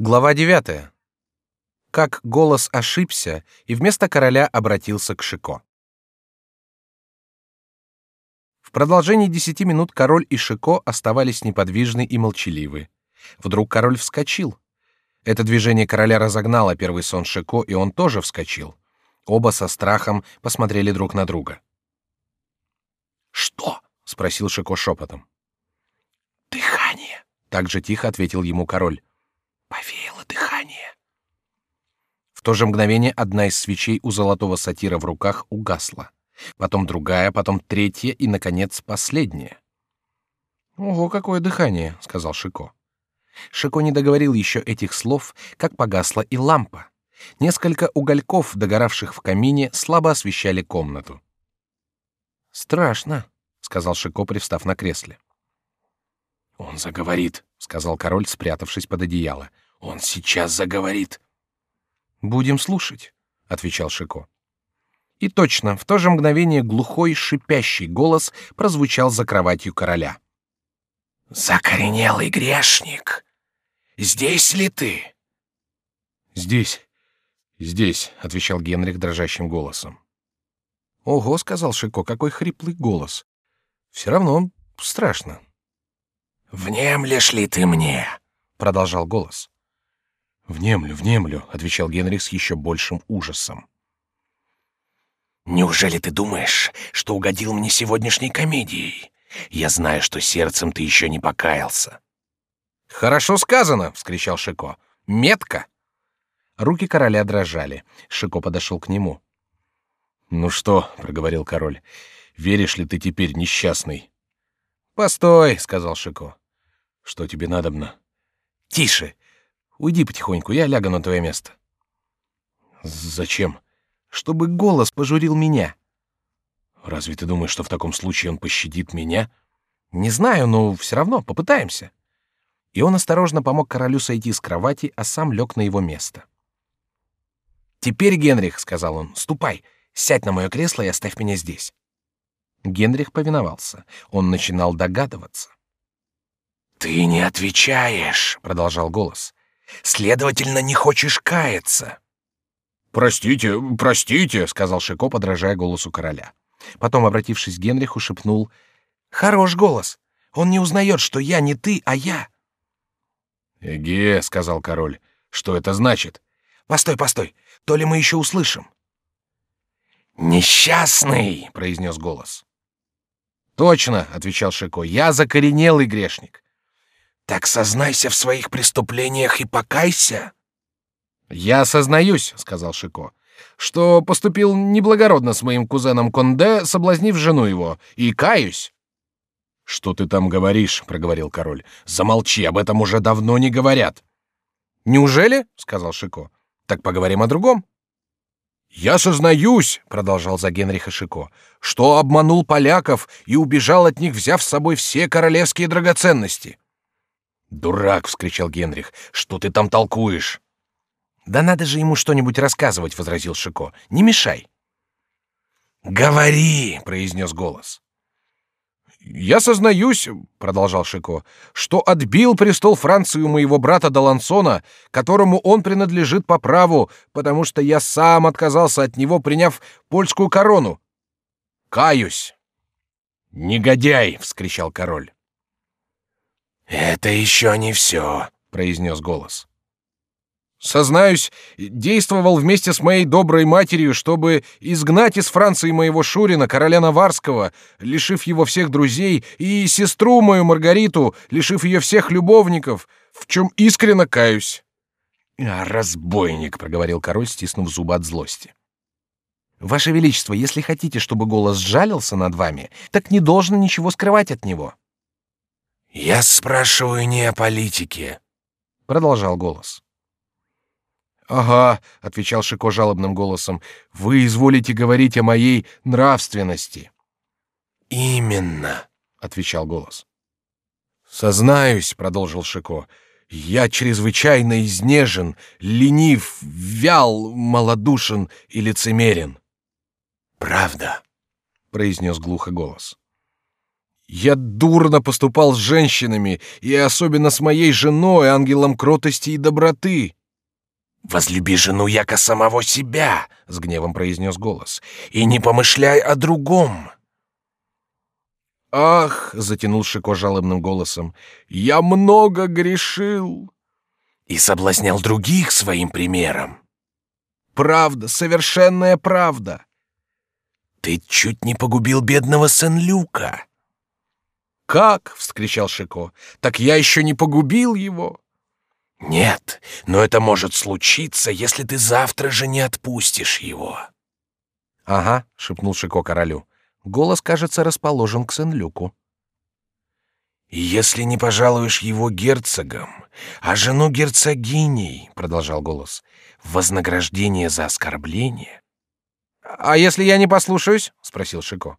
Глава 9. Как голос ошибся и вместо короля обратился к Шико. В продолжении десяти минут король и Шико оставались неподвижны и молчаливы. Вдруг король вскочил. Это движение короля разогнало первый сон Шико, и он тоже вскочил. Оба со страхом посмотрели друг на друга. Что? спросил Шико шепотом. Дыхание. Так же тихо ответил ему король. Повеяло дыхание. В то же мгновение одна из свечей у золотого сатира в руках угасла. Потом другая, потом третья и, наконец, последняя. «Ого, какое дыхание!» — сказал Шико. Шико не договорил еще этих слов, как погасла и лампа. Несколько угольков, догоравших в камине, слабо освещали комнату. «Страшно», — сказал Шико, привстав на кресле. «Он заговорит», — сказал король, спрятавшись под одеяло. «Он сейчас заговорит». «Будем слушать», — отвечал Шико. И точно, в то же мгновение глухой, шипящий голос прозвучал за кроватью короля. «Закоренелый грешник! Здесь ли ты?» «Здесь, здесь», — отвечал Генрих дрожащим голосом. «Ого», — сказал Шико, — «какой хриплый голос! Все равно страшно». «Внемлешь ли ты мне?» — продолжал голос. «Внемлю, внемлю», — отвечал Генрих с еще большим ужасом. «Неужели ты думаешь, что угодил мне сегодняшней комедией? Я знаю, что сердцем ты еще не покаялся». «Хорошо сказано!» — вскричал Шико. «Метко!» Руки короля дрожали. Шико подошел к нему. «Ну что?» — проговорил король. «Веришь ли ты теперь, несчастный?» «Постой!» — сказал Шико. «Что тебе надобно?» «Тише! Уйди потихоньку, я лягу на твое место». «Зачем?» «Чтобы голос пожурил меня». «Разве ты думаешь, что в таком случае он пощадит меня?» «Не знаю, но все равно попытаемся». И он осторожно помог королю сойти с кровати, а сам лег на его место. «Теперь, Генрих», — сказал он, — «ступай, сядь на мое кресло и оставь меня здесь». Генрих повиновался. Он начинал догадываться. «Ты не отвечаешь», — продолжал голос. «Следовательно, не хочешь каяться». «Простите, простите», — сказал Шико, подражая голосу короля. Потом, обратившись к Генриху, шепнул. «Хорош голос. Он не узнает, что я не ты, а я». «Эге», — сказал король. «Что это значит?» «Постой, постой. То ли мы еще услышим». «Несчастный», — произнес голос. «Точно», — отвечал Шико. «Я закоренелый грешник. Так сознайся в своих преступлениях и покайся. Я сознаюсь, сказал Шико, что поступил неблагородно с моим кузеном Конде, соблазнив жену его, и каюсь. Что ты там говоришь? проговорил король. Замолчи, об этом уже давно не говорят. Неужели? сказал Шико. Так поговорим о другом. Я сознаюсь, продолжал за Генриха Шико, что обманул поляков и убежал от них, взяв с собой все королевские драгоценности. Дурак, вскричал Генрих. Что ты там толкуешь? Да надо же ему что-нибудь рассказывать, возразил Шико. Не мешай. Говори, произнес голос. Я сознаюсь, продолжал Шико, что отбил престол Франции у моего брата Далансона, которому он принадлежит по праву, потому что я сам отказался от него, приняв польскую корону. Каюсь. Негодяй, вскричал король. Это еще не все, произнес голос. Сознаюсь, действовал вместе с моей доброй матерью, чтобы изгнать из Франции моего Шурина, короля Наварского, лишив его всех друзей, и сестру мою Маргариту, лишив ее всех любовников, в чем искренне каюсь. А, разбойник, проговорил король, стиснув зубы от злости. Ваше величество, если хотите, чтобы голос сжалился над вами, так не должно ничего скрывать от него. Я спрашиваю не о политике, продолжал голос. Ага, отвечал Шико жалобным голосом. Вы изволите говорить о моей нравственности. Именно, отвечал голос. Сознаюсь, продолжил Шико. Я чрезвычайно изнежен, ленив, вял, малодушен и лицемерен. Правда, произнес глухо голос. Я дурно поступал с женщинами, и особенно с моей женой, ангелом кротости и доброты. Возлюби жену яко самого себя, с гневом произнес голос, и не помышляй о другом. Ах, затянул Шико жалобным голосом, я много грешил и соблазнял других своим примером. Правда, совершенная правда. Ты чуть не погубил бедного Сен-Люка. Как? вскричал Шико. Так я еще не погубил его. Нет, но это может случиться, если ты завтра же не отпустишь его. Ага, шепнул Шико королю. Голос, кажется, расположен к Сен-Люку. «Если не пожалуешь его герцогом, а жену герцогиней, — продолжал голос, — вознаграждение за оскорбление». «А если я не послушаюсь?» — спросил Шико.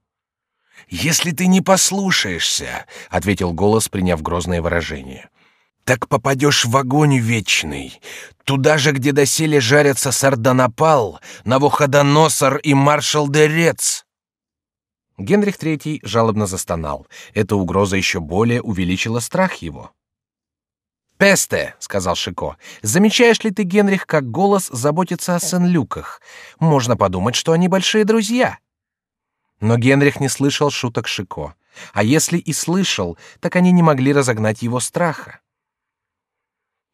«Если ты не послушаешься, — ответил голос, приняв грозное выражение, — так попадешь в огонь вечный, туда же, где доселе жарятся Сарданапал, Навуходоносор и маршал Дерец». Генрих III жалобно застонал. Эта угроза еще более увеличила страх его. «Песте», — сказал Шико, — «замечаешь ли ты, Генрих, как голос заботится о Сен-Люках? Можно подумать, что они большие друзья». Но Генрих не слышал шуток Шико, а если и слышал, так они не могли разогнать его страха.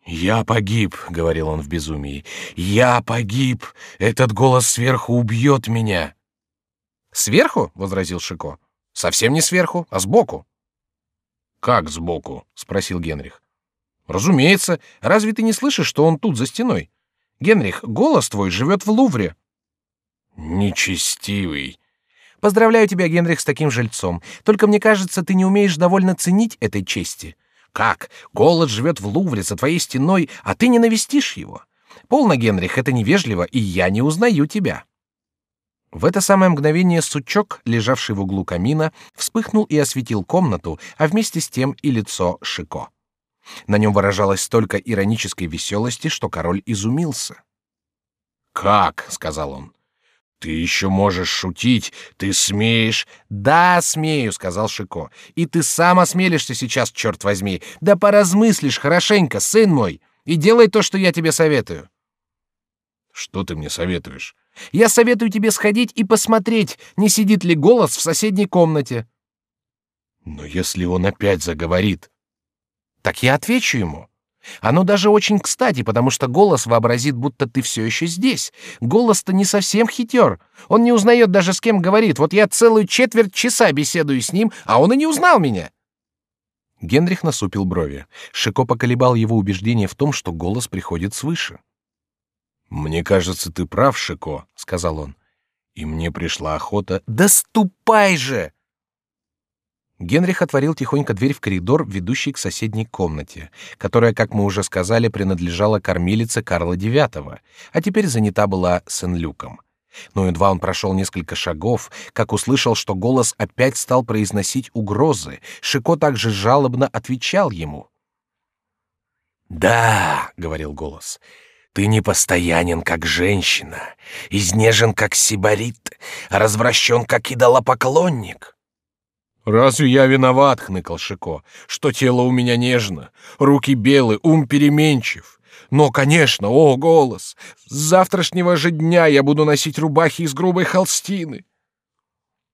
«Я погиб», — говорил он в безумии. «Я погиб! Этот голос сверху убьет меня!» Сверху, возразил Шико. Совсем не сверху, а сбоку. Как сбоку? спросил Генрих. Разумеется. Разве ты не слышишь, что он тут за стеной? Генрих, голос твой живет в Лувре. Нечестивый. Поздравляю тебя, Генрих, с таким жильцом. Только мне кажется, ты не умеешь довольно ценить этой чести. Как? Голос живет в Лувре за твоей стеной, а ты не навестишь его. Полно, Генрих, это невежливо, и я не узнаю тебя. В это самое мгновение сучок, лежавший в углу камина, вспыхнул и осветил комнату, а вместе с тем и лицо Шико. На нем выражалось столько иронической веселости, что король изумился. «Как?» — сказал он. «Ты еще можешь шутить? Ты смеешь?» «Да, смею», — сказал Шико. «И ты сам осмелишься сейчас, черт возьми. Да поразмыслишь хорошенько, сын мой, и делай то, что я тебе советую». «Что ты мне советуешь?» Я советую тебе сходить и посмотреть, не сидит ли голос в соседней комнате. Но если он опять заговорит, так я отвечу ему. Оно даже очень кстати, потому что голос вообразит, будто ты все еще здесь. Голос-то не совсем хитер. Он не узнает даже с кем говорит. Вот я целую четверть часа беседую с ним, а он и не узнал меня. Генрих насупил брови. Шико поколебал его убеждение в том, что голос приходит свыше. Мне кажется, ты прав, Шико, сказал он. И мне пришла охота. Да ступай же! Генрих отворил тихонько дверь в коридор, ведущий к соседней комнате, которая, как мы уже сказали, принадлежала кормилице Карла IX, а теперь занята была Сен-Люком. Но едва он прошел несколько шагов, как услышал, что голос опять стал произносить угрозы. Шико также жалобно отвечал ему. «Да», — говорил голос, — ты непостоянен, как женщина, изнежен, как сибарит, развращен, как идолопоклонник. «Разве я виноват, — хныкал Шико, — что тело у меня нежно, руки белые, ум переменчив? Но, конечно, о, голос! С завтрашнего же дня я буду носить рубахи из грубой холстины!»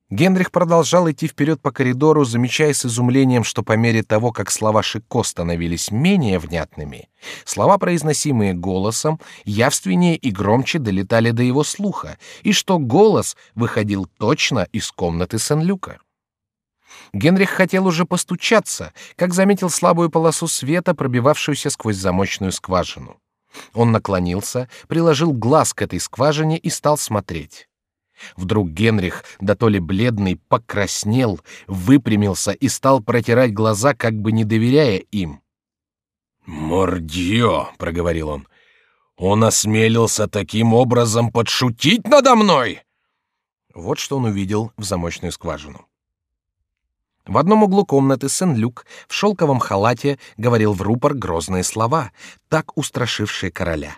Генрих продолжал идти вперед по коридору, замечая с изумлением, что по мере того, как слова Шико становились менее внятными, слова, произносимые голосом, явственнее и громче долетали до его слуха, и что голос выходил точно из комнаты Сен-Люка. Генрих хотел уже постучаться, как заметил слабую полосу света, пробивавшуюся сквозь замочную скважину. Он наклонился, приложил глаз к этой скважине и стал смотреть. Вдруг Генрих, да то ли бледный, покраснел, выпрямился и стал протирать глаза, как бы не доверяя им. «Мордье!» — проговорил он. «Он осмелился таким образом подшутить надо мной!» Вот что он увидел в замочную скважину. В одном углу комнаты Сен-Люк в шелковом халате говорил в рупор грозные слова, так устрашившие короля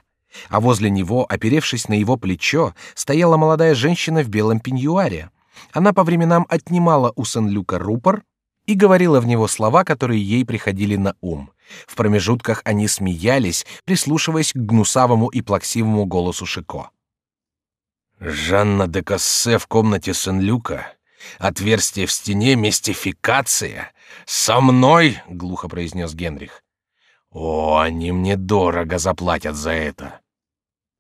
а возле него, оперевшись на его плечо, стояла молодая женщина в белом пеньюаре. Она по временам отнимала у Сен-Люка рупор и говорила в него слова, которые ей приходили на ум. В промежутках они смеялись, прислушиваясь к гнусавому и плаксивому голосу Шико. Жанна де Кассе в комнате Сен-Люка. Отверстие в стене, мистификация. Со мной, глухо произнес Генрих. О, они мне дорого заплатят за это.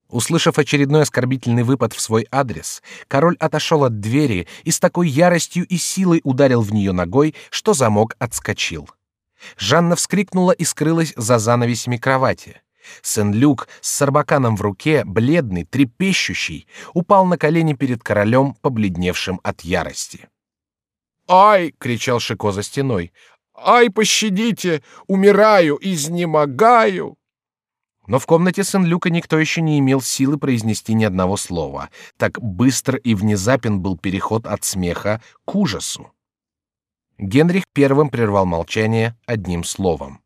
Услышав очередной оскорбительный выпад в свой адрес, король отошел от двери и с такой яростью и силой ударил в нее ногой, что замок отскочил. Жанна вскрикнула и скрылась за занавесями кровати. Сен-Люк с сарбаканом в руке, бледный, трепещущий, упал на колени перед королем, побледневшим от ярости. «Ай!» — кричал Шико за стеной. «Ай, пощадите! Умираю, изнемогаю!» Но в комнате Сен-Люка никто еще не имел силы произнести ни одного слова. Так быстр и внезапен был переход от смеха к ужасу. Генрих первым прервал молчание одним словом.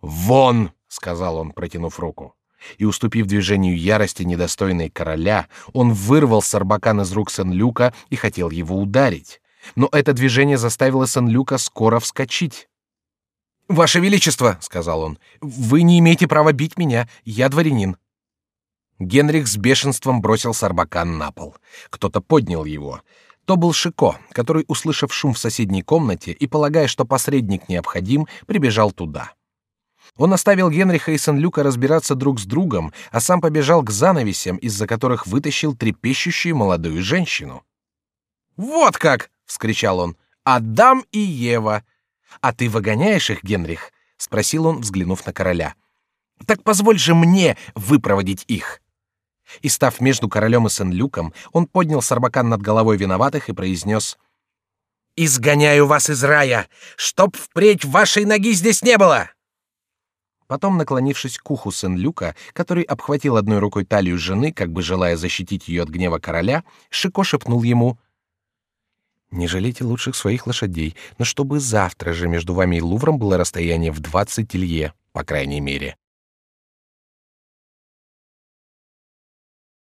«Вон!» — сказал он, протянув руку. И, уступив движению ярости, недостойной короля, он вырвал Сарбакан из рук Сен-Люка и хотел его ударить. Но это движение заставило Сен-Люка скоро вскочить. «Ваше Величество!» — сказал он. «Вы не имеете права бить меня, я дворянин». Генрих с бешенством бросил Сарбакан на пол. Кто-то поднял его. То был Шико, который, услышав шум в соседней комнате и полагая, что посредник необходим, прибежал туда. Он оставил Генриха и Сен-Люка разбираться друг с другом, а сам побежал к занавесям, из-за которых вытащил трепещущую молодую женщину. «Вот как!» — вскричал он. «Адам и Ева! А ты выгоняешь их, Генрих? спросил он, взглянув на короля. Так позволь же мне выпроводить их. И став между королем и Сен-Люком, он поднял сарбакан над головой виноватых и произнес: "Изгоняю вас из рая, чтоб впредь вашей ноги здесь не было". Потом, наклонившись к уху Сен-Люка, который обхватил одной рукой талию жены, как бы желая защитить ее от гнева короля, Шико шепнул ему: не жалейте лучших своих лошадей, но чтобы завтра же между вами и Лувром было расстояние в двадцать лье, по крайней мере.